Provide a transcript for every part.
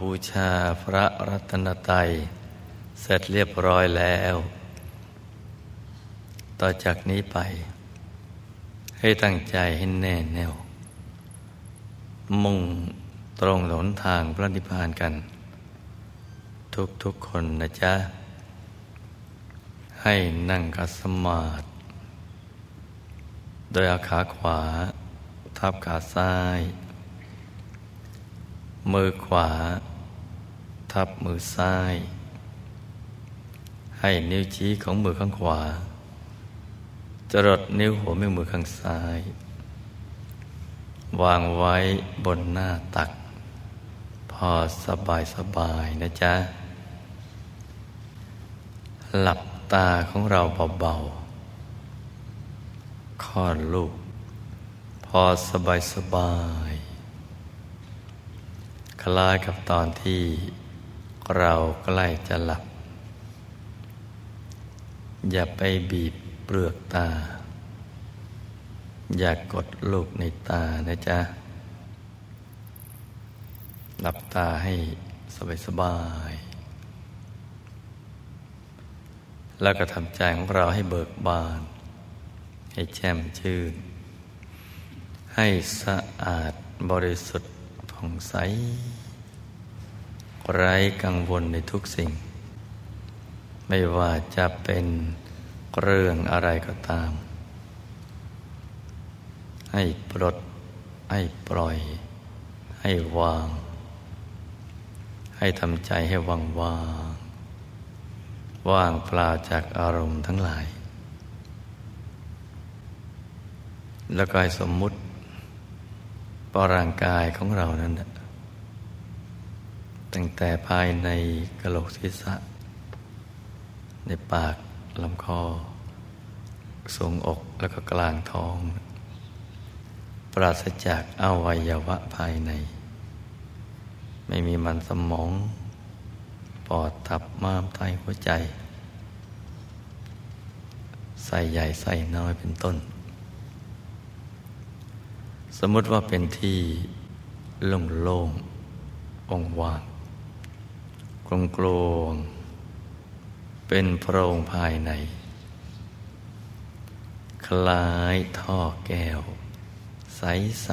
บูชาพระรัตนตรัยเสร็จเรียบร้อยแล้ว ต่อจากนี้ไป ให้ตั้งใจให้แน่แน่ว มุ่งตรงหนทางพระนิพพานกัน ทุกทุกคนนะจ๊ะ ให้นั่งกัสมาธิโดยอาขาขวา ทับขาซ้าย มือขวา ทับมือซ้าย ให้นิ้วชี้ของมือข้างขวา จรดนิ้วหัวแม่มือข้างซ้าย วางไว้บนหน้าตัก พอสบายสบายนะจ๊ะ หลับตาของเราเบาๆคลอดลูก พอสบายสบาย ล้ายกับตอนที่เราใกล้จะหลับ อย่าไปบีบเปลือกตา อย่ากกดลูกในตานะจ๊ะ หลับตาให้สบายสบาย แล้วก็ทำใจของเราให้เบิกบาน ให้แจ่มชื่น ให้สะอาดบริสุทธิ์ผ่องใส ไร้กังวลในทุกสิ่ง ไม่ว่าจะเป็นเรื่องอะไรก็ตาม ให้ปลด ให้ปล่อย ให้วาง ให้ทำใจให้ว่างว่างว่างเปล่าจากอารมณ์ทั้งหลาย แล้วกายสมมุติปร่างกายของเรานั้น ตั้งแต่ภายในกระโหลกศีรษะ ในปากลำคอทรงอกแล้วก็กลางท้อง ปราศจากอวัยวะภายใน ไม่มีมันสมอง ปอดทับม้ามไตหัวใจ ใส่ใหญ่ใส่น้อยเป็นต้น สมมติว่าเป็นที่โล่งโล่งองว่าง กลงกลวงเป็นโพรงภายใน คล้ายท่อแก้ว ใสใส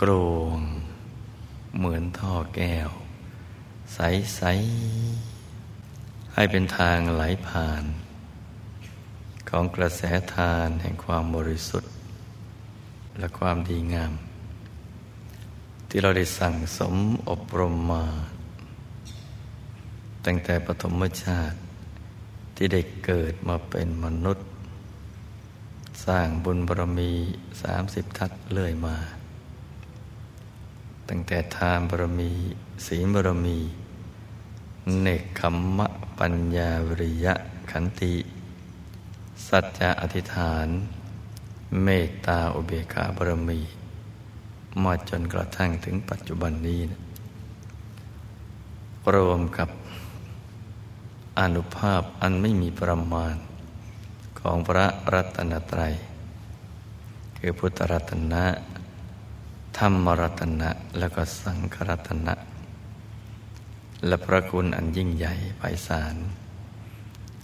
กลวง เหมือนท่อแก้ว ใสใสให้เป็นทางไหลผ่าน ของกระแสทานแห่งความบริสุทธิ์และความดีงาม ที่เราได้สั่งสมอบรมมา ตั้งแต่ปฐมชาติที่ได้เกิดมาเป็นมนุษย์ สร้างบุญบารมีสามสิบทัศเลื่อยมา ตั้งแต่ทานบารมีศีลบารมี เนกขมมะปัญญาวิริยะขันติ สัจจะอธิษฐาน เมตตาอุเบกขาบารมี มาจนกระทั่งถึงปัจจุบันนี้นะรวมกับอนุภาพอันไม่มีประมาณ ของพระรัตนตรัย คือพุทธรัตนะ ธรรมรัตนะและก็สังฆรัตนะ และพระคุณอันยิ่งใหญ่ไพศาล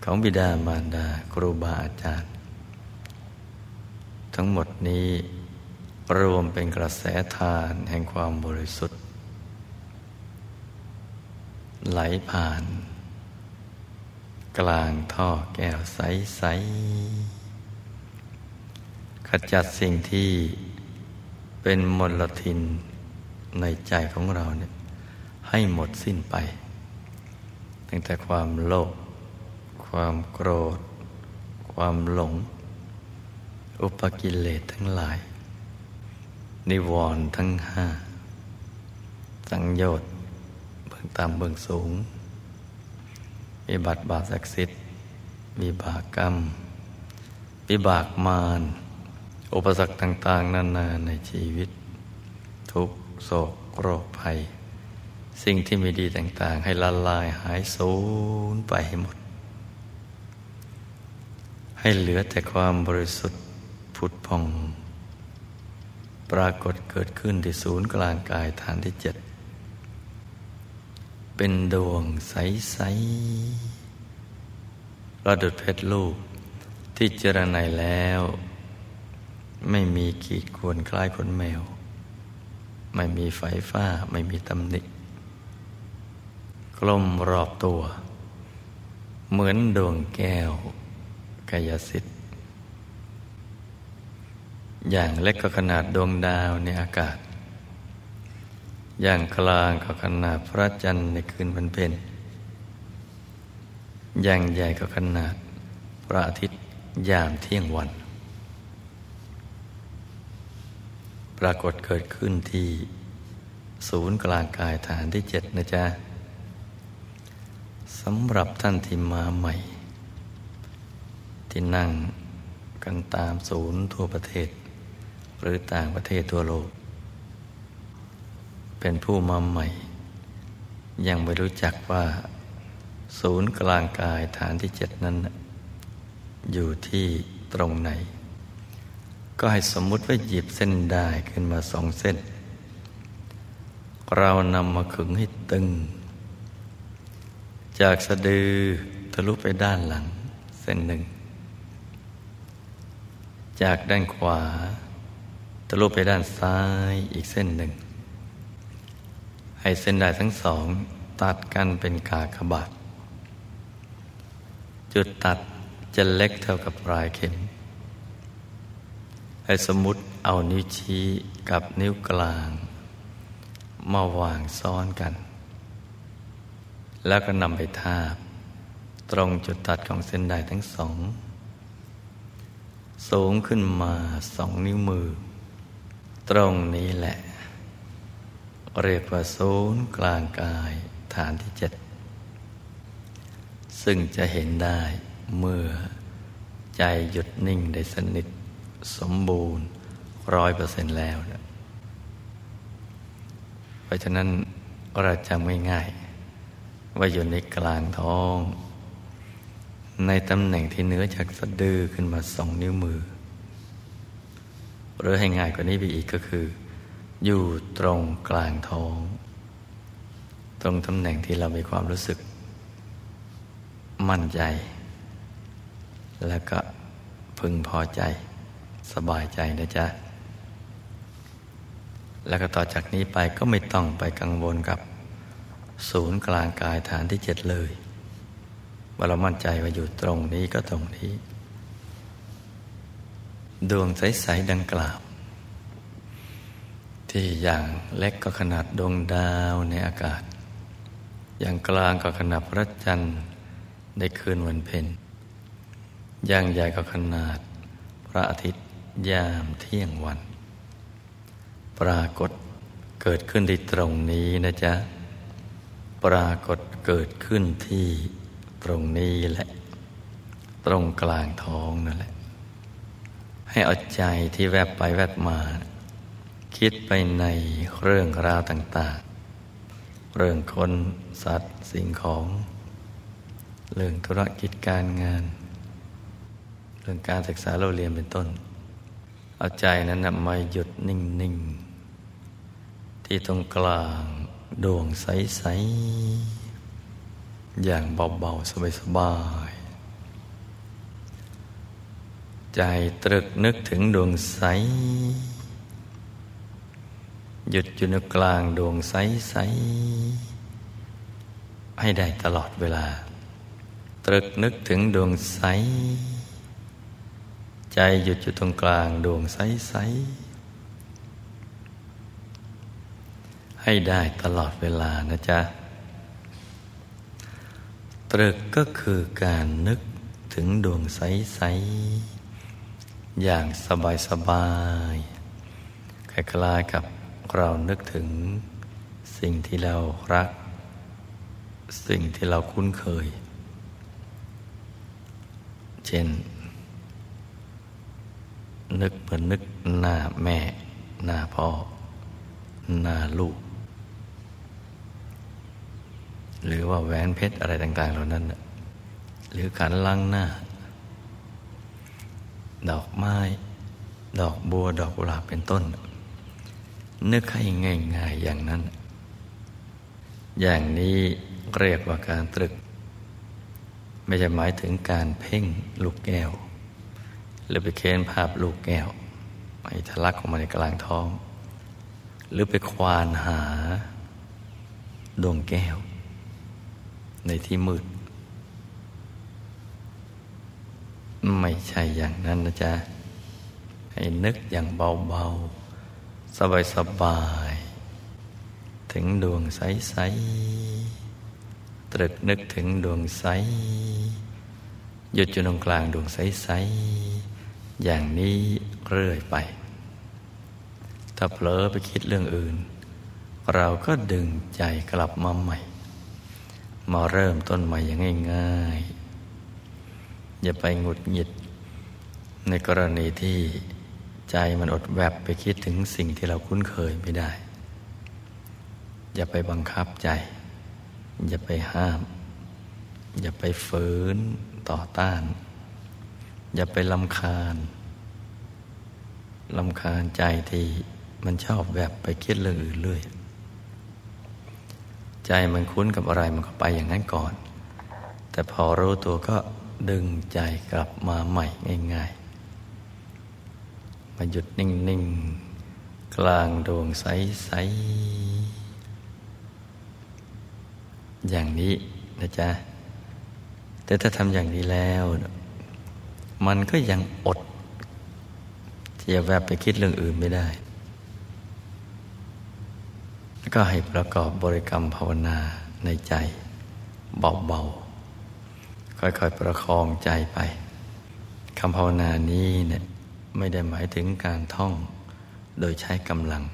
ของบิดามารดาครูบาอาจารย์ ทั้งหมดนี้ รวมเป็นกระแสทานแห่งความบริสุทธิ์ ไหลผ่าน กลางท่อแก้วใส ๆ ขจัดสิ่งที่เป็นมลทินในใจของเราเนี่ยให้หมดสิ้นไป ตั้งแต่ความโลภความโกรธ ความหลง อุปกิเลสทั้งหลาย นิวรณ์ทั้งห้าสังโยชน์เบื้องต่ำเบื้องสูงมีบัตรบาศักดิ์สิทธิ์มีบากรรม วิบากมารอุปสรรคต่าง ๆ นานาในชีวิต ทุกโศกโรคภัย สิ่งที่ไม่ดีต่าง ๆ ให้ละลายหายสูญไปให้หมด ให้เหลือแต่ความบริสุทธิ์ผุดพอง ปรากฏเกิดขึ้นที่ศูนย์กลางกายฐานที่เจ็ดเป็นดวงใสๆระดุดเพชรลูกที่เจรไนแล้ว ไม่มีขีดควรคล้ายขนแมว ไม่มีไฟฟ้าไม่มีตำหนิกลมรอบตัว เหมือนดวงแก้วกายสิทธิ์ อย่างเล็กก็ขนาดดวงดาวในอากาศ อย่างกลางก็ขนาดพระจันทร์ในคืนวันเพ็ญอย่างใหญ่ก็ขนาดพระอาทิตย์ยามเที่ยงวัน ปรากฏเกิดขึ้นที่ศูนย์กลางกายฐานที่เจ็ดนะจ๊ะสำหรับท่านที่มาใหม่ ที่นั่งกันตามศูนย์ทั่วประเทศ หรือต่างประเทศทั่วโลก เป็นผู้มาใหม่ ยังไม่รู้จักว่า ศูนย์กลางกายฐานที่เจ็ดนั้น อยู่ที่ตรงไหน ก็ให้สมมุติว่าหยิบเส้นได้ขึ้นมาสองเส้น เรานำมาขึงให้ตึง จากสะดือทะลุไปด้านหลังเส้นหนึ่ง จากด้านขวา ทะลุไปด้านซ้ายอีกเส้นหนึ่ง ให้เส้นได้ทั้งสอง ตัดกันเป็นกากบาท จุดตัดจะเล็กเท่ากับปลายเข็ม ให้สมมุติเอานิ้วชี้กับนิ้วกลาง มาวางซ้อนกัน แล้วก็นำไปทาบ ตรงจุดตัดของเส้นได้ทั้งสอง สูงขึ้นมาสองนิ้วมือ ตรงนี้แหละ เรียกว่าศูนย์กลางกายฐานที่เจ็ดซึ่งจะเห็นได้เมื่อใจหยุดนิ่งได้สนิทสมบูรณ์ร้อยเปอร์เซ็นต์แล้วนะเพราะฉะนั้นเราจำง่ายๆว่าอยู่ในกลางท้อง ในตำแหน่งที่เนื้อจากสะดือขึ้นมาสองนิ้วมือ หรือให้ง่ายกว่านี้ไปอีกก็คือ อยู่ตรงกลางท้อง ตรงตำแหน่งที่เรามีความรู้สึก มั่นใจ แล้วก็พึงพอใจ สบายใจนะจ๊ะ แล้วก็ต่อจากนี้ไปก็ไม่ต้องไปกังวลกับ ศูนย์กลางกายฐานที่เจ็ดเลยว่าเรามั่นใจว่าอยู่ตรงนี้ก็ตรงนี้ ดวงใส ๆ ดังกล่าว ที่อย่างเล็กก็ขนาดดวงดาวในอากาศ อย่างกลางก็ขนาดพระจันทร์ในคืนวันเพ็ญอย่างใหญ่ก็ขนาดพระอาทิตย์ยามเที่ยงวัน ปรากฏเกิดขึ้นที่ตรงนี้นะจ๊ะ ปรากฏเกิดขึ้นที่ตรงนี้แหละ ตรงกลางท้องนั่นแหละ ให้เอาใจที่แวบไปแวบมา คิดไปในเรื่องราวต่าง ๆ เรื่องคนสัตว์สิ่งของ เรื่องธุรกิจการงาน เรื่องการศึกษาเราเรียนเป็นต้น เอาใจนั้นนะมาหยุดนิ่ง ๆ ที่ตรงกลางดวงใส ๆ อย่างเบา ๆ สบายๆ ใจตรึกนึกถึงดวงใส หยุดอยู่ในกลางดวงใสๆให้ได้ตลอดเวลา ตรึกนึกถึงดวงใส ใจหยุดอยู่ตรงกลางดวงใสๆให้ได้ตลอดเวลานะจ๊ะ ตรึกก็คือการนึกถึงดวงใสๆ อย่างสบายๆคล้ายๆกับเรานึกถึงสิ่งที่เรารัก สิ่งที่เราคุ้นเคย เช่น นึกเหมือนนึกหน้าแม่ หน้าพ่อ หน้าลูก หรือว่าแหวนเพชรอะไรต่าง ๆ เหล่านั้น หรือขันล้างหน้า ดอกไม้ ดอกบัวดอกกุหลาบเป็นต้น นึกให้ง่ายๆอย่างนั้น อย่างนี้เรียกว่าการตรึก ไม่ใช่หมายถึงการเพ่งลูกแก้ว หรือไปเค้นภาพลูกแก้วไปทะลักออกมาในกลางท้อง หรือไปควานหาดวงแก้ว ในที่มืด ไม่ใช่อย่างนั้นนะจ๊ะ ให้นึกอย่างเบา ๆ สบาย ๆ ถึงดวงใส ๆ ตรึกนึกถึงดวงใส หยุดอยู่ตรงกลางดวงใส ๆ อย่างนี้เรื่อยไป ถ้าเผลอไปคิดเรื่องอื่น เราก็ดึงใจกลับมาใหม่ มาเริ่มต้นใหม่อย่างง่าย ๆ อย่าไปหงุดหงิด ในกรณีที่ใจมันอดแวบไปคิดถึงสิ่งที่เราคุ้นเคยไม่ได้ อย่าไปบังคับใจ อย่าไปห้าม อย่าไปฝืนต่อต้าน อย่าไปลำคาญลำคาญใจที่มันชอบแบบไปคิดเรื่องอื่นเรื่อยใจมันคุ้นกับอะไรมันก็ไปอย่างนั้นก่อน แต่พอรู้ตัวก็ ดึงใจกลับมาใหม่ง่ายๆ มาหยุดนิ่ง ๆ กลางดวงใส ๆ อย่างนี้นะจ๊ะ แต่ถ้าทำอย่างนี้แล้ว มันก็ยังอด ที่จะแวบไปคิดเรื่องอื่นไม่ได้ก็ให้ประกอบบริกรรมภาวนาในใจเบา ๆ ค่อยๆประคองใจไปคำภาวนานี้เนี่ยไม่ได้หมายถึงการท่องโดยใช้กำลัง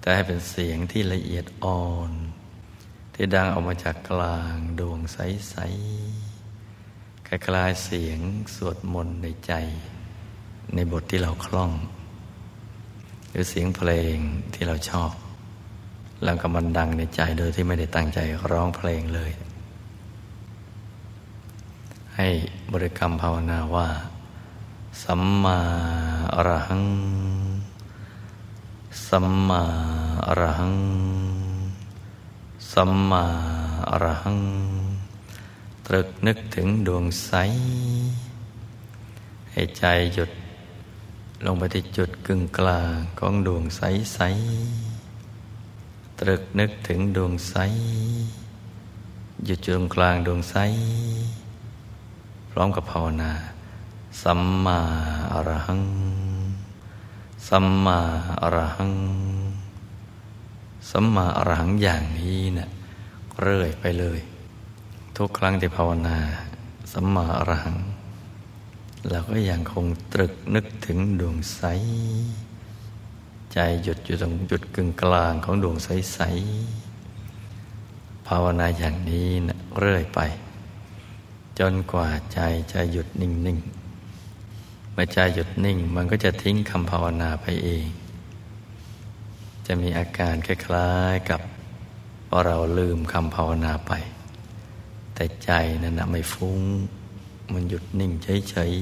แต่ให้เป็นเสียงที่ละเอียดอ่อน ที่ดังออกมาจากกลางดวงใสๆคล้ายๆเสียงสวดมนต์ในใจ ในบทที่เราคล่อง หรือเสียงเพลงที่เราชอบ แล้วก็มันดังในใจโดยที่ไม่ได้ตั้งใจร้องเพลงเลย ให้บริกรรมภาวนาว่า สัมมาอรหัง สัมมาอรหัง สัมมาอรหัง ตรึกนึกถึงดวงใส ให้ใจหยุดลงไปที่จุดกึ่งกลางของดวงใสใส ตรึกนึกถึงดวงใสอยู่จุดกลางดวงใส พร้อมกับภาวนา สัมมาอรหัง สัมมาอรหัง สัมมาอรหังอย่างนี้นะ่ะเรื่อยไปเลย ทุกครั้งที่ภาวนา สัมมาอรหังเราก็ยังคงตรึกนึกถึงดวงใส ใจหยุดอยู่ตรงจุดกึ่งกลางของดวงใสๆภาวนาอย่างนี้นะเรื่อยไป จนกว่าใจจะหยุดนิ่งๆเมื่อใจหยุดนิ่งมันก็จะทิ้งคำภาวนาไปเอง จะมีอาการคล้ายๆกับเราลืมคำภาวนาไป แต่ใจนั้นนะไม่ฟุ้ง มันหยุดนิ่งเฉย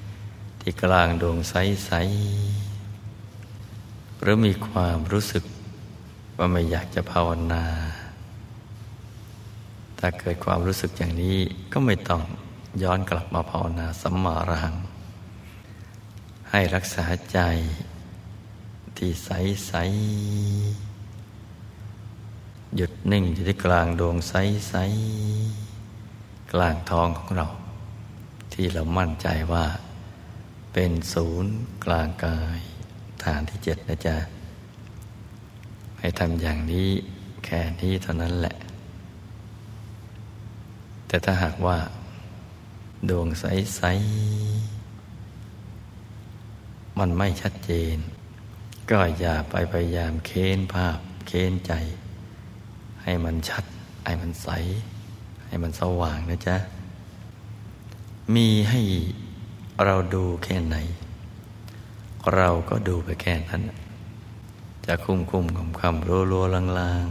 ๆที่กลางดวงใสๆหรือมีความรู้สึกว่าไม่อยากจะภาวนา ถ้าเกิดความรู้สึกอย่างนี้ก็ไม่ต้องย้อนกลับมาภาวนาสัมมารัง ให้รักษาใจที่ใสใสหยุดนิ่งอยู่ที่กลางดวงใสใสกลางท้องของเรา ที่เรามั่นใจว่า เป็นศูนย์กลางกาย ฐานที่เจ็ดนะจ๊ะให้ทำอย่างนี้แค่นี้เท่านั้นแหละ แต่ถ้าหากว่า ดวงใส ๆ มันไม่ชัดเจน ก็อย่าไปพยายามเค้นภาพ เค้นใจ ให้มันชัด ให้มันใส ให้มันสว่างนะจ๊ะ มีให้เราดูแค่ไหน เราก็ดูไปแค่นั้น จะคุ้มคุ้มคำคำรัวรัวลางลาง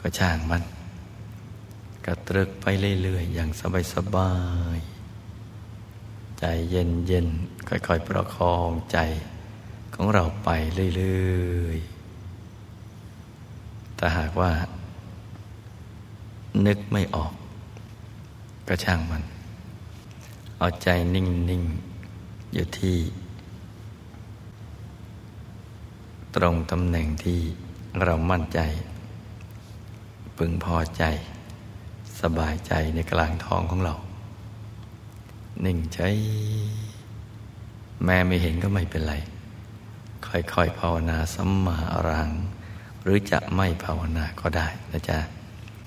ก็ช่างมัน กระตรึกไปเรื่อยๆ อย่างสบายๆ ใจเย็นๆ ค่อยๆ ประคองใจของเราไปเรื่อยๆ แต่หากว่า นึกไม่ออก ก็ช่างมัน เอาใจนิ่งๆ อยู่ที่ ตรงตำแหน่งที่เรามั่นใจ พึงพอใจ สบายใจในกลางท้องของเรา นิ่งใจ แม่ไม่เห็นก็ไม่เป็นไร ค่อยๆภาวนาสัมมาอรัง หรือจะไม่ภาวนาก็ได้นะจ๊ะ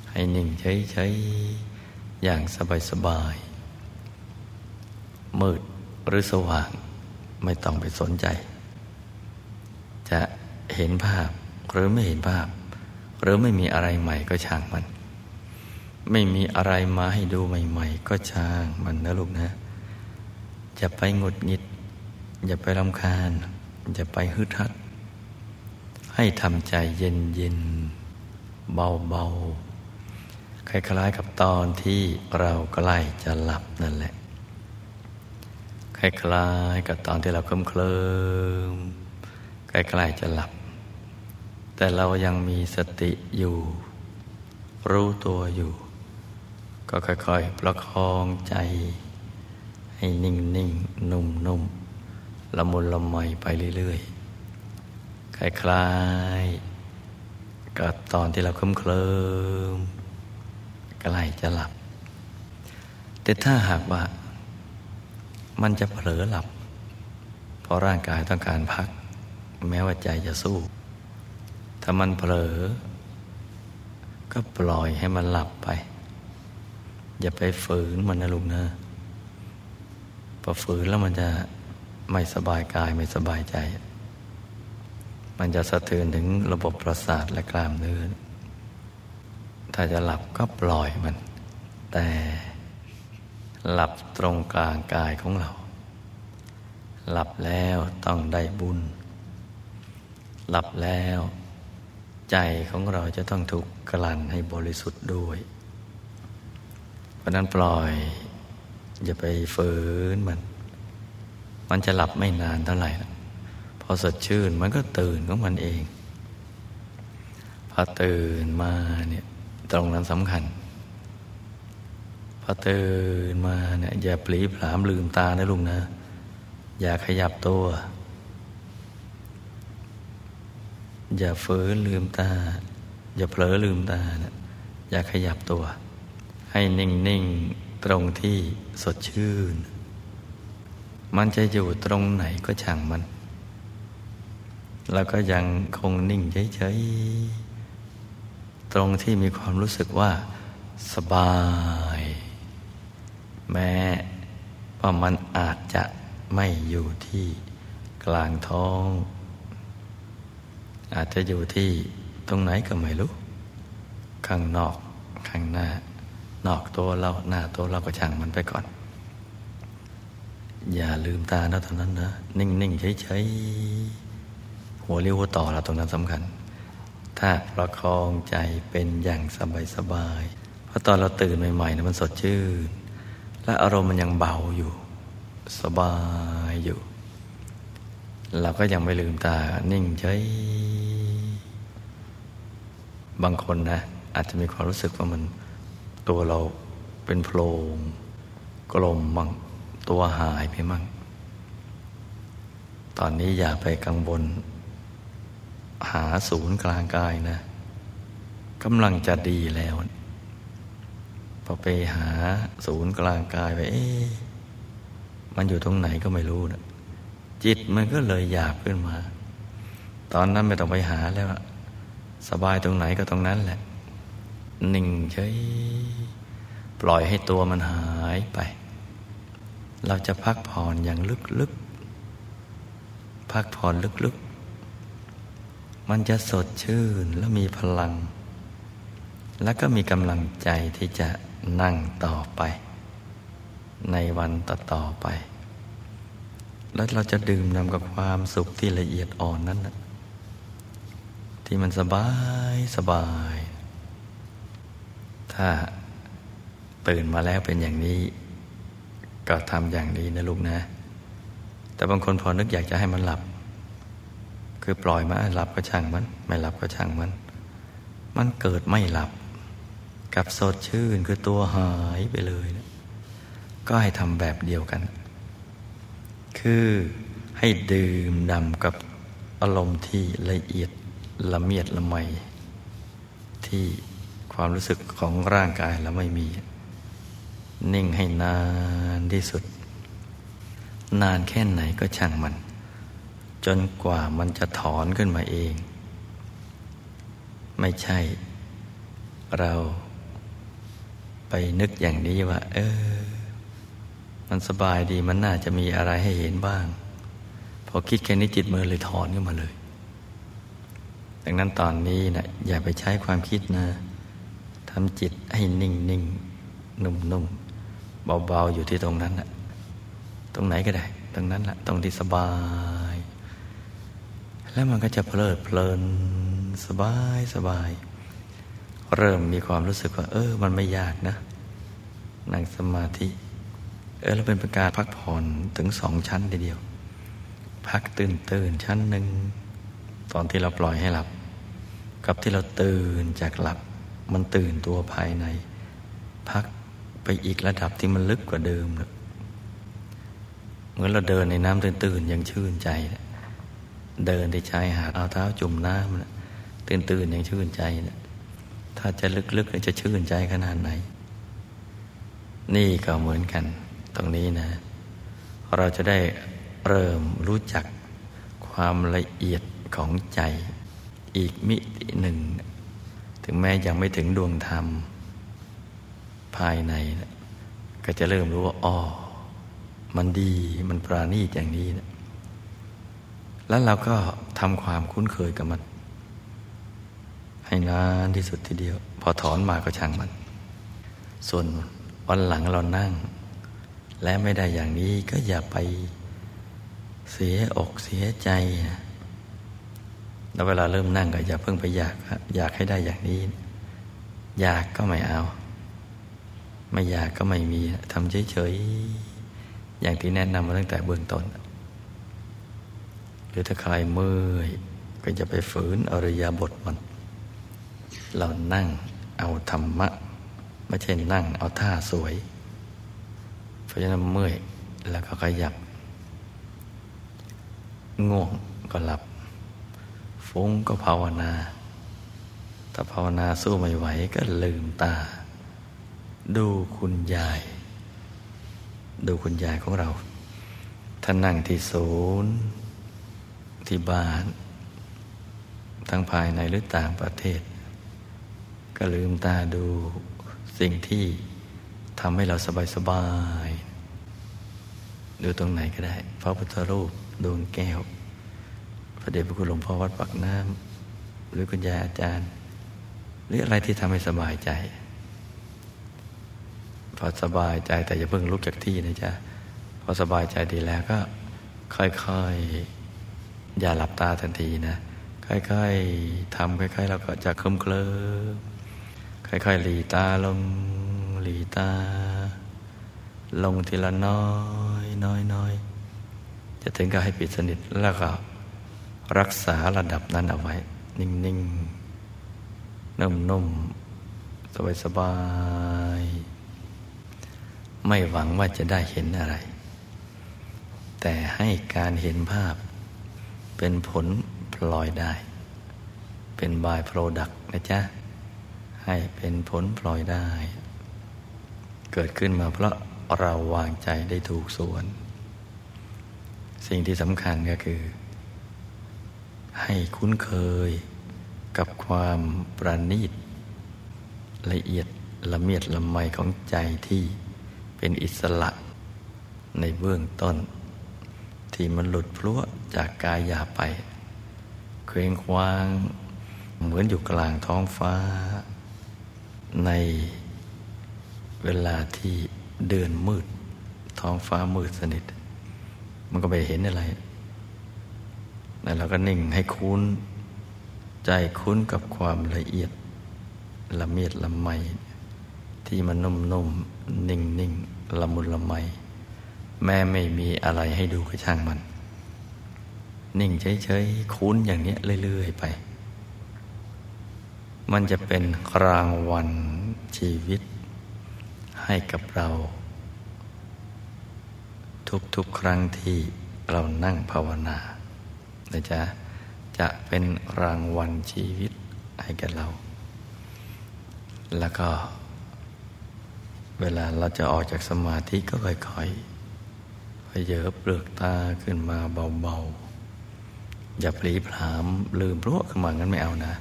ให้นิ่งเฉยๆอย่างสบายๆ มืดหรือสว่างไม่ต้องไปสนใจ จะเห็นภาพหรือไม่เห็นภาพ หรือไม่มีอะไรใหม่ก็ช่างมัน ไม่มีอะไรมาให้ดูใหม่ ๆ ก็ช่างมันนะลูกนะจะไปงดงิด อย่าไปรำคาญ อย่าไปฮึดฮัด ให้ทำใจเย็นเย็นเบาเบาคล้ายๆกับตอนที่เราใกล้จะหลับนั่นแหละ คล้ายๆกับตอนที่เราเคลิ้มเคลิมใกล้ๆจะหลับ แต่เรายังมีสติอยู่ รู้ตัวอยู่ ก็ค่อยๆ ประคองใจ ให้นิ่งๆนุ่มๆ ละมุนละไมไปเรื่อยๆ คล้ายๆ กับตอนที่เราเคลิ้มเคลิมใกล้จะหลับ แต่ถ้าหากว่า มันจะเผลอหลับ เพราะร่างกายต้องการพัก แม้ว่าใจจะสู้ ถ้ามันเผลอ ก็ปล่อยให้มันหลับไป อย่าไปฝืนมันนะลุงนะพอฝืนแล้วมันจะไม่สบายกายไม่สบายใจ มันจะสะเทือนถึงระบบประสาทและกล้ามเนื้อ ถ้าจะหลับก็ปล่อยมัน แต่หลับตรงกลางกายของเรา หลับแล้วต้องได้บุญ หลับแล้ว ใจของเราจะต้องถูกกลั่นให้บริสุทธิ์ด้วย เพราะนั้นปล่อย อย่าไปฝืนมัน มันจะหลับไม่นานเท่าไหร่ พอสดชื่นมันก็ตื่นของมันเอง พอตื่นมาเนี่ยตรงนั้นสำคัญ พอตื่นมาเนี่ยอย่าปลีผลามลืมตานะลุงนะ อย่าขยับตัว อย่าฝืนลืมตา อย่าเผลอลืมตานะอย่าขยับตัว ให้นิ่ง ๆ ตรงที่สดชื่น มันจะอยู่ตรงไหนก็ช่างมัน แล้วก็ยังคงนิ่งเฉย ๆ ตรงที่มีความรู้สึกว่า สบาย แม้ว่ามันอาจจะไม่อยู่ที่กลางท้อง อาจจะอยู่ที่ตรงไหนก็ไม่รู้ ข้างนอกข้างหน้า นอกตัวเราหน้าตัวเราก็ช่างมันไปก่อน อย่าลืมตานะตอนนั้นนะ นิ่งๆเฉยๆหัวเรียวหัวต่อเราตรงนั้นสำคัญ ถ้าประคองใจเป็นอย่างสบายๆเพราะตอนเราตื่นใหม่ๆนะมันสดชื่น และอารมณ์มันยังเบาอยู่ สบายอยู่ เราก็ยังไม่ลืมตา นิ่งเฉยบางคนนะอาจจะมีความรู้สึกว่ามัน ตัวเราเป็นโพรงกลมมั่งตัวหายไปมั่ง ตอนนี้อย่าไปกังวล หาศูนย์กลางกายนะกำลังจะดีแล้ว พอไปหาศูนย์กลางกายไปเอ๊ะมันอยู่ตรงไหนก็ไม่รู้นะจิตมันก็เลยหยาบขึ้นมา ตอนนั้นไม่ต้องไปหาแล้ว สบายตรงไหนก็ตรงนั้นแหละ นึ่งใช้ปล่อยให้ตัวมันหายไป เราจะพักผ่อนอย่างลึกๆ พักผ่อนลึกๆ มันจะสดชื่นและมีพลัง แล้วก็มีกำลังใจที่จะนั่งต่อไป ในวันต่อๆไป แล้วเราจะดื่มนำกับความสุขที่ละเอียดอ่อนนั้นนะที่มันสบายสบาย ถ้าตื่นมาแล้วเป็นอย่างนี้ ก็ทำอย่างนี้นะลูกนะ แต่บางคนพอนึกอยากจะให้มันหลับ คือปล่อยมาหลับก็ช่างมัน ไม่หลับก็ช่างมัน มันเกิดไม่หลับ กับสดชื่นคือตัวหายไปเลยนะก็ให้ทำแบบเดียวกัน คือให้ดื่มดำกับอารมณ์ที่ละเอียดละเมียดละไมที่ ความรู้สึกของร่างกายเราไม่มี นิ่งให้นานที่สุด นานแค่ไหนก็ช่างมัน จนกว่ามันจะถอนขึ้นมาเอง ไม่ใช่ เราไปนึกอย่างนี้ว่า เออ มันสบายดีมันน่าจะมีอะไรให้เห็นบ้าง พอคิดแค่นี้จิตมือเลยถอนขึ้นมาเลยดังนั้นตอนนี้นะอย่าไปใช้ความคิดนะ ทำจิตให้นิ่งนิ่งนุ่มนุ่มเบาๆอยู่ที่ตรงนั้นนะตรงไหนก็ได้ ตรงนั้นแหละตรงที่สบาย แล้วมันก็จะเพลิดเพลินสบายสบาย เริ่มมีความรู้สึกว่า เออ มันไม่ยากนะ นั่งสมาธิ เออแล้วเป็นประการพักผ่อนถึงสองชั้นเดียว พักตื่นตื่นชั้นหนึ่ง ตอนที่เราปล่อยให้หลับ กับที่เราตื่นจากหลับ มันตื่นตัวภายใน พักไปอีกระดับที่มันลึกกว่าเดิมเลยเหมือนเราเดินในน้ำตื่นๆยังชื่นใจ เดินในชายหาดเอาเท้าจุ่มน้ำนตื่นๆยังชื่นใจนะถ้าจะลึกๆจะชื่นใจขนาดไหน นี่ก็เหมือนกัน ตรงนี้นะ เราจะได้เริ่มรู้จักความละเอียดของใจ อีกมิติหนึ่ง ถึงแม้ยังไม่ถึงดวงธรรม ภายในนะก็จะเริ่มรู้ว่าอ๋อมันดีมันปราณีตอย่างนี้นะแล้วเราก็ทำความคุ้นเคยกับมัน ให้นานที่สุดทีเดียว พอถอนมาก็ช่างมัน ส่วนวันหลังเรานั่ง และไม่ได้อย่างนี้ก็อย่าไปเสียอกเสียใจ แล้วเวลาเริ่มนั่งก็อย่าเพิ่งไปอยากอยากให้ได้อย่างนี้ อยากก็ไม่เอา ไม่อยากก็ไม่มีทำเฉยๆอย่างที่แนะนำมาตั้งแต่เบื้องต้นหรือถ้าใครเมื่อยก็จะไปฝืนอริยบทมัน เรานั่งเอาธรรมะ ไม่ใช่นั่งเอาท่าสวย เพราะฉะนั้นเมื่อยแล้วก็ขยับ ง่วงก็หลับ ฟุ้งก็ภาวนา ถ้าภาวนาสู้ไม่ไหวก็ลืมตา ดูคุณยาย ดูคุณยายของเราท่านนั่งที่ศูนย์ที่บ้าน ทั้งภายในหรือต่างประเทศ ก็ลืมตาดูสิ่งที่ทำให้เราสบายสบาย ดูตรงไหนก็ได้ พระพุทธรูปดวงแก้ว พระเดชพระคุณหลวงพ่อวัดปักน้ำหรือคุณยายอาจารย์ หรืออะไรที่ทำให้สบายใจ พอสบายใจแต่อย่าเพิ่งลุกจากที่นะจ๊ะพอสบายใจดีแล้วก็ค่อยๆ อย่าหลับตาทันทีนะ ค่อยๆทำค่อยๆเราก็จะเคลิ้มเคลิ้มค่อยๆหลีตาลงหลีตา ลงทีละน้อยน้อยน้อยจะถึงก็ให้ปิดสนิทแล้วก็ รักษาระดับนั้นเอาไว้ นิ่งๆ นุ่มๆ สบายๆ ไม่หวังว่าจะได้เห็นอะไร แต่ให้การเห็นภาพ เป็นผลพลอยได้ เป็นบายโปรดักต์นะจ๊ะ ให้เป็นผลพลอยได้ เกิดขึ้นมาเพราะเราวางใจได้ถูกส่วน สิ่งที่สำคัญก็คือ ให้คุ้นเคยกับความประณีตละเอียดละเมียดละไมของใจที่เป็นอิสระในเบื้องต้น ที่มันหลุดพลั่วจากกายหยาไป เคว้งคว้างเหมือนอยู่กลางท้องฟ้า ในเวลาที่เดือนมืด ท้องฟ้ามืดสนิท มันก็ไม่เห็นอะไร แล้วเราก็นิ่งให้คุ้น ใจคุ้นกับความละเอียด ละเมียดละไมที่มันนุ่มนุ่มนิ่งนิ่งละมุนละไม แม้ไม่มีอะไรให้ดูก็ช่างมัน นิ่งเฉยๆคุ้นอย่างเนี้ยเรื่อยๆไป มันจะเป็นรางวัลชีวิต ให้กับเรา ทุกๆครั้งที่เรานั่งภาวนา นะจ๊ะ จะเป็นรางวัลชีวิตให้กับเรา แล้วก็ เวลาเราจะออกจากสมาธิก็ค่อยๆพเยอเปลือกตาขึ้นมาเบาๆ อย่าปลีผามลืมพวกขึ้นมางั้นไม่เอานะ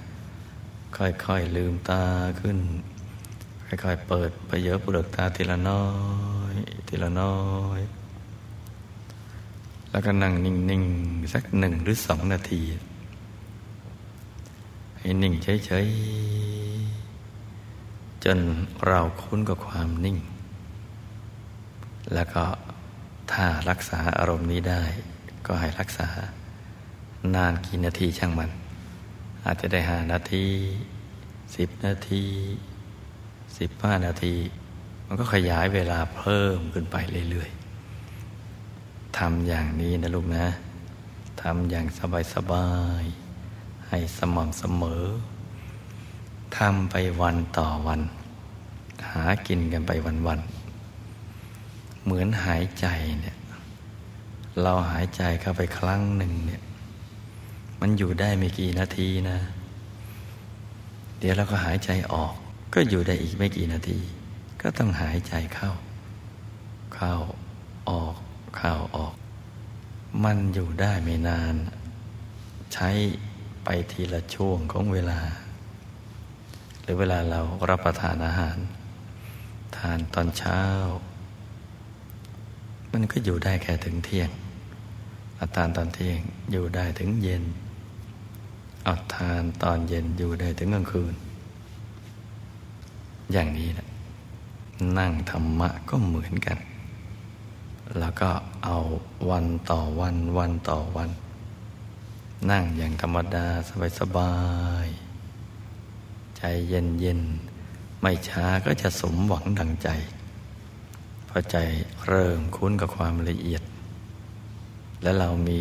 ค่อยๆลืมตาขึ้น ค่อยๆเปิดพเยอเปลือกตาทีละน้อย ทีละน้อย แล้วก็นั่งนิ่งๆสักหนึ่งหรือสองนาที ให้นิ่งเฉยๆจนเราคุ้นกับความนิ่ง แล้วก็ถ้ารักษาอารมณ์นี้ได้ ก็ให้รักษานานกี่นาทีช่างมัน อาจจะได้ห้านาทีสิบนาทีสิบห้านาที มันก็ขยายเวลาเพิ่มขึ้นไปเรื่อยๆ ทำอย่างนี้นะลูกนะทำอย่างสบายๆให้สม่ำเสมอทำไปวันต่อวัน หากินกันไปวันๆเหมือนหายใจเนี่ย เราหายใจเข้าไปครั้งหนึ่งเนี่ย มันอยู่ได้ไม่กี่นาทีนะ เดี๋ยวเราก็หายใจออก ก็อยู่ได้อีกไม่กี่นาที ก็ต้องหายใจเข้า เข้าออก ข้าวออก มันอยู่ได้ไม่นาน ใช้ไปทีละช่วงของเวลา หรือเวลาเรารับประทานอาหาร ทานตอนเช้า มันก็อยู่ได้แค่ถึงเที่ยงอาทานตอนเที่ยงอยู่ได้ถึงเย็นอาทานตอนเย็นอยู่ได้ถึงกลางคืน อย่างนี้นะนั่งธรรมะก็เหมือนกัน แล้วก็เอาวันต่อวันวันต่อวัน นั่งอย่างธรรมดาสบายๆใจเย็นเย็นไม่ช้าก็จะสมหวังดังใจ พอใจเริ่มคุ้นกับความละเอียด และเรามี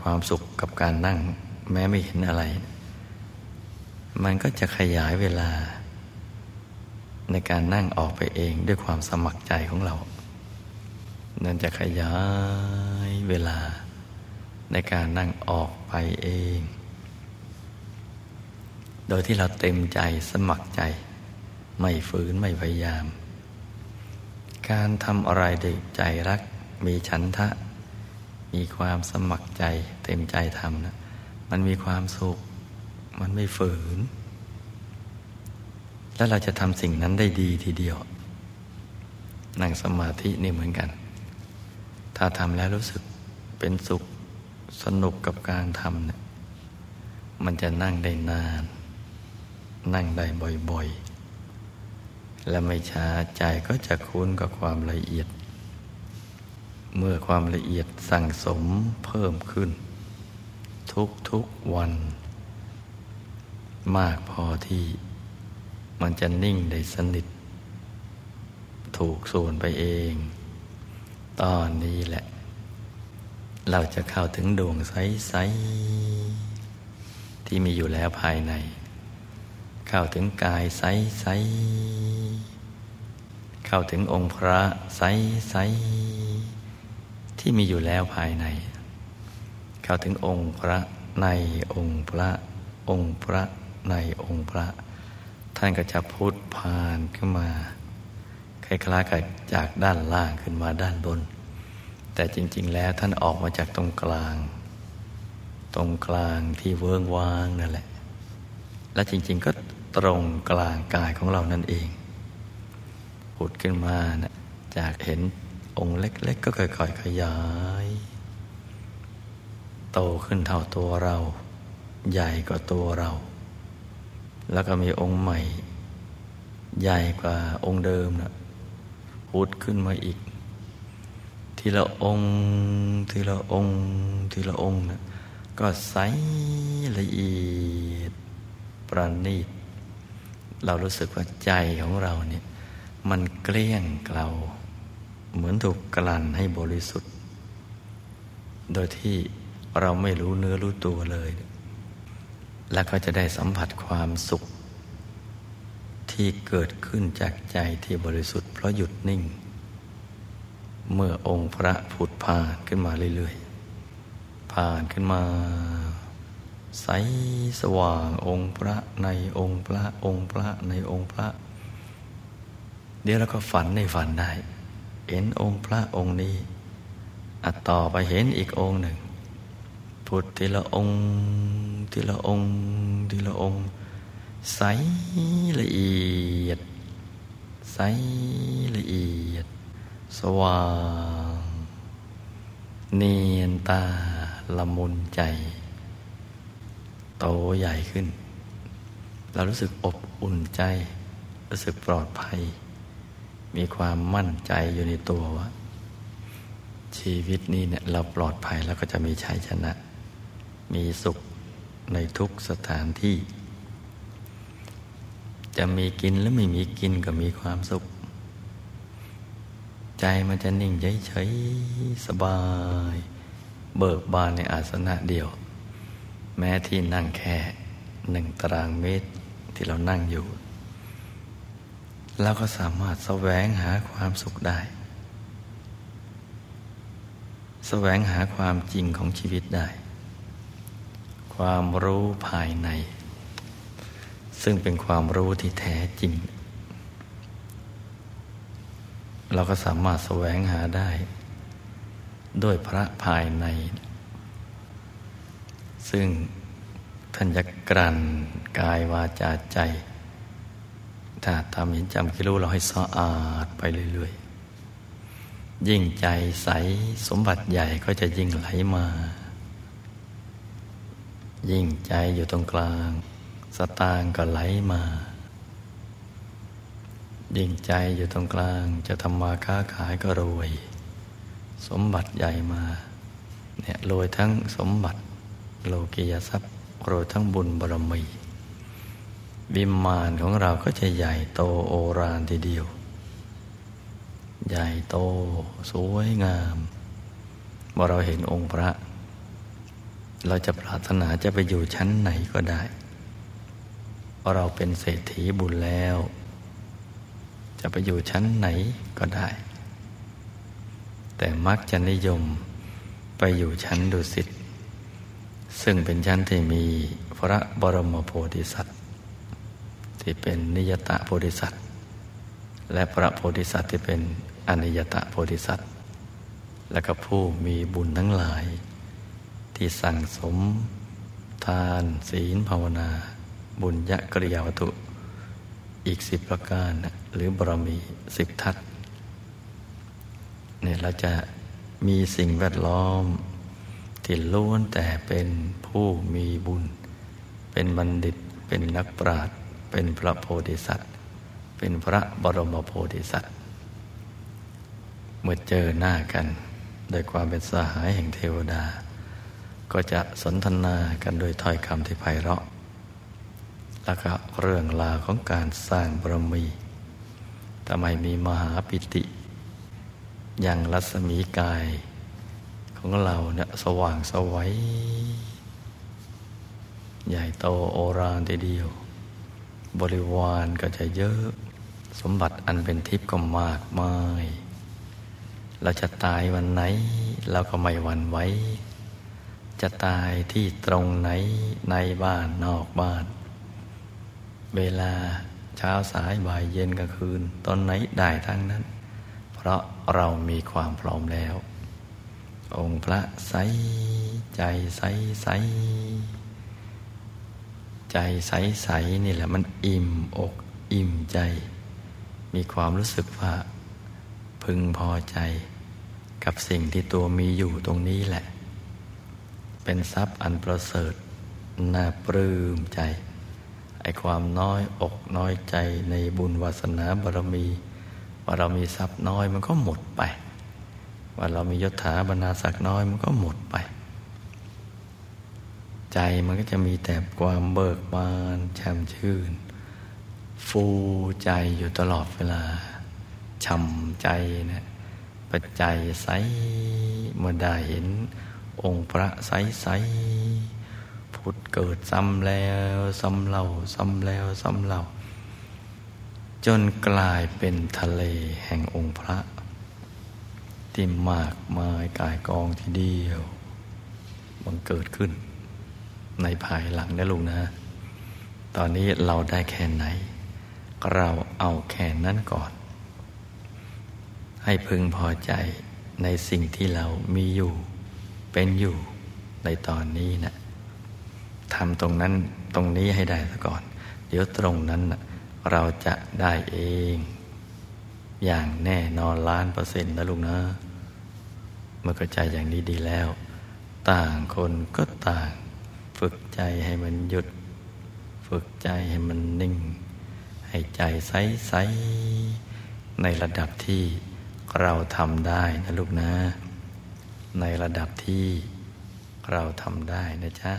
ความสุขกับการนั่ง แม้ไม่เห็นอะไร มันก็จะขยายเวลา ในการนั่งออกไปเองด้วยความสมัครใจของเรา นั่นจะขยายเวลาในการนั่งออกไปเอง โดยที่เราเต็มใจสมัครใจ ไม่ฝืนไม่พยายาม การทำอะไรด้วยใจรัก มีฉันทะ มีความสมัครใจเต็มใจทำนะ มันมีความสุข มันไม่ฝืน แล้วเราจะทำสิ่งนั้นได้ดีทีเดียว นั่งสมาธินี่เหมือนกัน ถ้าทำแล้วรู้สึกเป็นสุขสนุกกับการทำเนี่ยมันจะนั่งได้นาน นั่งได้บ่อยๆ และไม่ช้าใจก็จะคุ้นกับความละเอียด เมื่อความละเอียดสั่งสมเพิ่มขึ้น ทุกๆวัน มากพอที่มันจะนิ่งได้สนิท ถูกส่วนไปเอง ตอนนี้แหละ เราจะเข้าถึงดวงใส ๆ ที่มีอยู่แล้วภายใน เข้าถึงกายใส ๆ เข้าถึงองค์พระใส ๆ ที่มีอยู่แล้วภายใน เข้าถึงองค์พระในองค์พระ องค์พระในองค์พระ ท่านก็จะพุทธผ่านขึ้นมา คล้ายๆกับจากด้านล่างขึ้นมาด้านบน แต่จริง ๆ แล้วท่านออกมาจากตรงกลาง ตรงกลางที่เวิ้งว้างนั่นแหละ และจริง ๆ ก็ตรงกลางกายของเรานั่นเองผุดขึ้นมานะจากเห็นองค์เล็ก ๆ ก็ค่อยๆขยาย โตขึ้นเท่าตัวเรา ใหญ่กว่าตัวเรา แล้วก็มีองค์ใหม่ ใหญ่กว่าองค์เดิมนะ ดขึ้นมาอีก ทีละองค์ ทีละองค์ ทีละองค์นะก็ใสละเอียดประณีต เรารู้สึกว่าใจของเราเนี่ยมันเกลี้ยงเกลาเหมือนถูกกลั่นให้บริสุทธิ์ โดยที่เราไม่รู้เนื้อรู้ตัวเลย แล้วก็จะได้สัมผัสความสุข ที่เกิดขึ้นจากใจที่บริสุทธิ์เพราะหยุดนิ่ง เมื่อองค์พระผุดผ่านขึ้นมาเรื่อยๆ ผ่านขึ้นมา ใสสว่างองค์พระในองค์พระองค์พระในองค์พระ เดี๋ยวเราก็ฝันในฝันได้ เห็นองค์พระองค์นี้อัดต่อไปเห็นอีกองค์หนึ่ง ผุดทีละองค์ทีละองค์ทีละองค์ ใสละเอียด ใสละเอียด สว่าง เนียนตาละมุนใจ โตใหญ่ขึ้น เรารู้สึกอบอุ่นใจ รู้สึกปลอดภัย มีความมั่นใจอยู่ในตัวว่าชีวิตนี้เนี่ยเราปลอดภัยแล้วก็จะมีชัยชนะ มีสุขในทุกสถานที่ จะมีกินหรือไม่มีกินก็มีความสุข ใจมันจะนิ่งเฉยๆสบาย เบิกบานในอาสนะเดียว แม้ที่นั่งแค่หนึ่งตารางเมตรที่เรานั่งอยู่เราก็สามารถแสวงหาความสุขได้ แสวงหาความจริงของชีวิตได้ ความรู้ภายใน ซึ่งเป็นความรู้ที่แท้จริง เราก็สามารถแสวงหาได้ ด้วยพระภายใน ซึ่งท่านจะกลั่นกายวาจาใจ ถ้าทำเห็นจำคิรู้เราให้สะอาดไปเรื่อยๆ ยิ่งใจใสสมบัติใหญ่ก็จะยิ่งไหลมา ยิ่งใจอยู่ตรงกลาง สตางก็ไหลมาดิ่งใจอยู่ตรงกลางจะทำมาค้าขายก็รวย สมบัติใหญ่มาเนี่ยรวยทั้งสมบัติ โลกียทรัพย์รวยทั้งบุญบารมีบิมมานของเราก็จะใหญ่โตโอรานทีเดียว ใหญ่โตสวยงามเมื่อเราเห็นองค์พระ เราจะปรารถนาจะไปอยู่ชั้นไหนก็ได้ เราเป็นเศรษฐีบุญแล้ว จะไปอยู่ชั้นไหนก็ได้ แต่มักจะนิยมไปอยู่ชั้นดุสิตซึ่งเป็นชั้นที่มีพระบรมโพธิสัตว์ ที่เป็นนิยตะโพธิสัตว์ และพระโพธิสัตว์ที่เป็นอนิยตะโพธิสัตว์ และก็ผู้มีบุญทั้งหลาย ที่สั่งสมทานศีลภาวนา บุญยกริยาวัตถุ อีกสิบประการหรือบารมีสิบทัศเนี่ยเราจะมีสิ่งแวดล้อม ที่ล้วนแต่เป็นผู้มีบุญ เป็นบัณฑิต เป็นนักปราชญ์เป็นพระโพธิสัตว์ เป็นพระบรมโพธิสัตว์ เมื่อเจอหน้ากันโดยความเป็นสหายแห่งเทวดา ก็จะสนทนากันโดยถ้อยคำที่ไพเราะ แล้วก็เรื่องราวของการสร้างบารมีทำไมมีมหาปิติ อย่างรัศมีกายของเราเนี่ยสว่างสวัยใหญ่โตโอรานทีเดียว บริวารก็จะเยอะ สมบัติอันเป็นทิพย์ก็มากมาย เราจะตายวันไหน เราก็ไม่หวั่นไหวจะตายที่ตรงไหนในบ้านนอกบ้าน เวลาเช้าสายบ่ายเย็นกลางคืน ตอนไหนได้ทั้งนั้น เพราะเรามีความพร้อมแล้ว องค์พระใสใจใสใสใจใสใสนี่แหละมันอิ่มอกอิ่มใจ มีความรู้สึกว่าพึงพอใจ กับสิ่งที่ตัวมีอยู่ตรงนี้แหละ เป็นทรัพย์อันประเสริฐน่าปลื้มใจ ไอ้ความน้อยอกน้อยใจในบุญวาสนาบารมี ว่าเรามีทรัพย์น้อยมันก็หมดไป ว่าเรามียศถาบรรณาศักดิ์น้อยมันก็หมดไป ใจมันก็จะมีแต่ความเบิกบานแช่มชื่น ฟูใจอยู่ตลอดเวลาช่ำใจนะปัจจัยใสเมื่อได้เห็นองค์พระใสใส ผุดเกิดซ้ำแล้วซ้ำเล่าซ้ำแล้วซ้ำเล่า จนกลายเป็นทะเลแห่งองค์พระที่มากมายกายกองทีเดียวบังเกิดขึ้น ในภายหลังนะลุงนะ ตอนนี้เราได้แค่ไหน เราเอาแค่นั้นก่อน ให้พึงพอใจในสิ่งที่เรามีอยู่ เป็นอยู่ในตอนนี้นะ ทำตรงนั้นตรงนี้ให้ได้ซะก่อน เดี๋ยวตรงนั้นเราจะได้เอง อย่างแน่นอนล้านเปอร์เซ็นต์นะลุงนะเมื่อเข้าใจอย่างนี้ดีแล้ว ต่างคนก็ต่าง ฝึกใจให้มันหยุด ฝึกใจให้มันนิ่ง ให้ใจใสใสในระดับที่เราทำได้นะลูกนะ ในระดับที่เราทำได้นะจ๊ะ